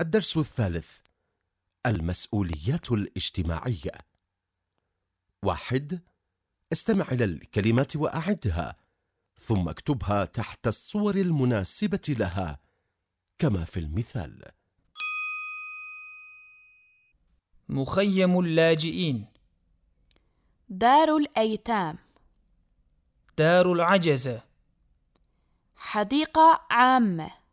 الدرس الثالث المسؤوليات الاجتماعية. واحد استمع إلى الكلمات وأعدها ثم اكتبها تحت الصور المناسبة لها كما في المثال. مخيم اللاجئين. دار الأيتام. دار العجزة حديقة عامة.